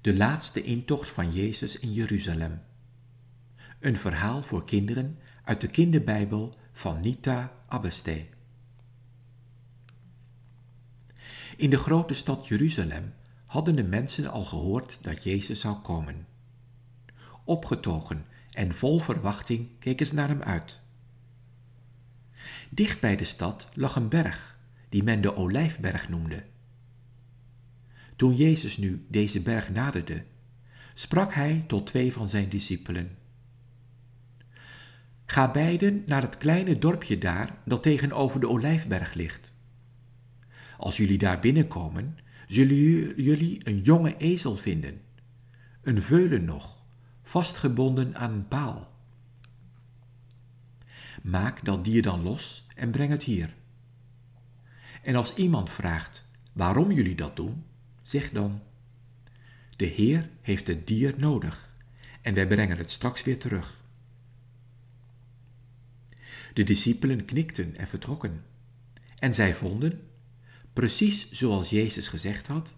De laatste intocht van Jezus in Jeruzalem. Een verhaal voor kinderen uit de kinderbijbel van Nita Abbeste. In de grote stad Jeruzalem hadden de mensen al gehoord dat Jezus zou komen. Opgetogen en vol verwachting keken ze naar hem uit. Dicht bij de stad lag een berg, die men de Olijfberg noemde. Toen Jezus nu deze berg naderde, sprak hij tot twee van zijn discipelen. Ga beiden naar het kleine dorpje daar dat tegenover de Olijfberg ligt. Als jullie daar binnenkomen, zullen jullie een jonge ezel vinden, een veulen nog, vastgebonden aan een paal. Maak dat dier dan los en breng het hier. En als iemand vraagt waarom jullie dat doen, zeg dan: De Heer heeft het dier nodig en wij brengen het straks weer terug. De discipelen knikten en vertrokken. En zij vonden, precies zoals Jezus gezegd had,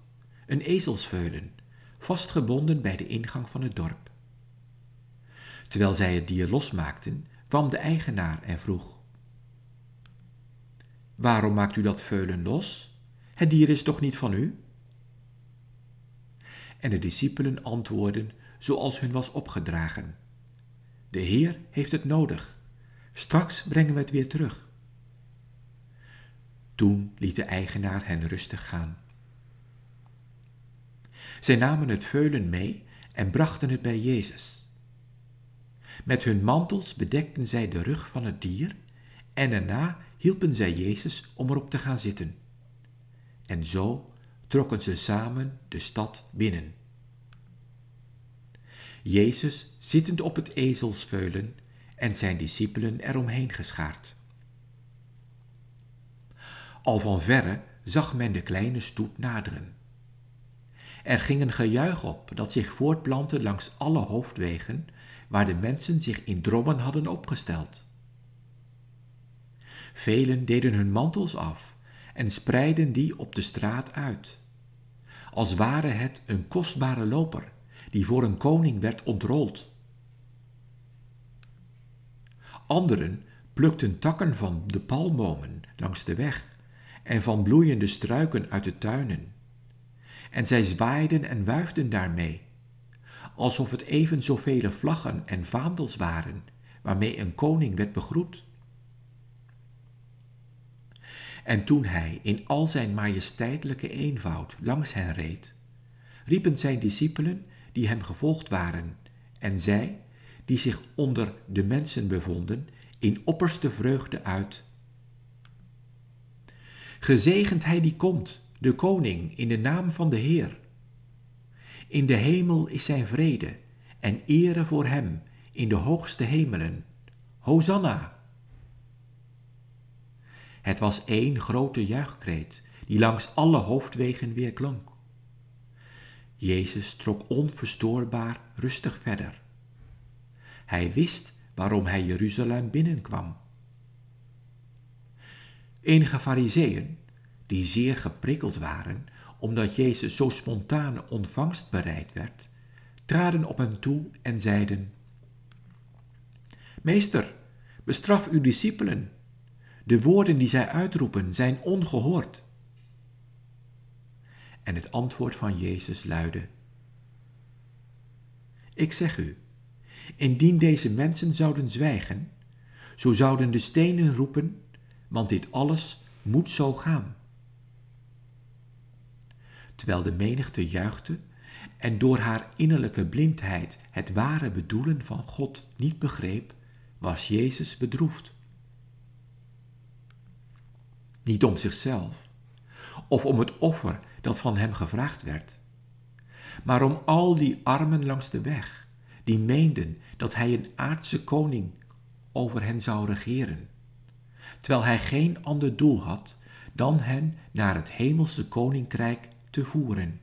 een ezelsveulen, vastgebonden bij de ingang van het dorp. Terwijl zij het dier losmaakten, kwam de eigenaar en vroeg: Waarom maakt u dat veulen los? Het dier is toch niet van u? En de discipelen antwoordden zoals hun was opgedragen: De Heer heeft het nodig. Straks brengen we het weer terug. Toen liet de eigenaar hen rustig gaan. Zij namen het veulen mee en brachten het bij Jezus. Met hun mantels bedekten zij de rug van het dier en daarna hielpen zij Jezus om erop te gaan zitten. En zo trokken ze samen de stad binnen. Jezus zittend op het ezelsveulen en zijn discipelen eromheen geschaard. Al van verre zag men de kleine stoet naderen. Er ging een gejuich op dat zich voortplantte langs alle hoofdwegen waar de mensen zich in drommen hadden opgesteld. Velen deden hun mantels af en spreidden die op de straat uit, als ware het een kostbare loper die voor een koning werd ontrold. Anderen plukten takken van de palmbomen langs de weg en van bloeiende struiken uit de tuinen. En zij zwaaiden en wuifden daarmee, alsof het even zoveel vlaggen en vaandels waren waarmee een koning werd begroet. En toen hij in al zijn majesteitelijke eenvoud langs hen reed, riepen zijn discipelen die hem gevolgd waren, en zij, die zich onder de mensen bevonden, in opperste vreugde uit. Gezegend hij die komt, de koning, in de naam van de Heer. In de hemel is zijn vrede en ere voor hem in de hoogste hemelen. Hosanna! Het was één grote juichkreet die langs alle hoofdwegen weer klonk. Jezus trok onverstoorbaar rustig verder. Hij wist waarom hij Jeruzalem binnenkwam. Enige fariseeën, die zeer geprikkeld waren omdat Jezus zo spontaan ontvangst bereid werd, traden op hem toe en zeiden: Meester, bestraf uw discipelen. De woorden die zij uitroepen zijn ongehoord. En het antwoord van Jezus luidde: Ik zeg u, indien deze mensen zouden zwijgen, zo zouden de stenen roepen, want dit alles moet zo gaan terwijl de menigte juichte en door haar innerlijke blindheid het ware bedoelen van God niet begreep, was Jezus bedroefd. Niet om zichzelf. Of om het offer dat van hem gevraagd werd, maar om al die armen langs de weg, die meenden dat hij een aardse koning over hen zou regeren, terwijl hij geen ander doel had dan hen naar het hemelse koninkrijk te voeren.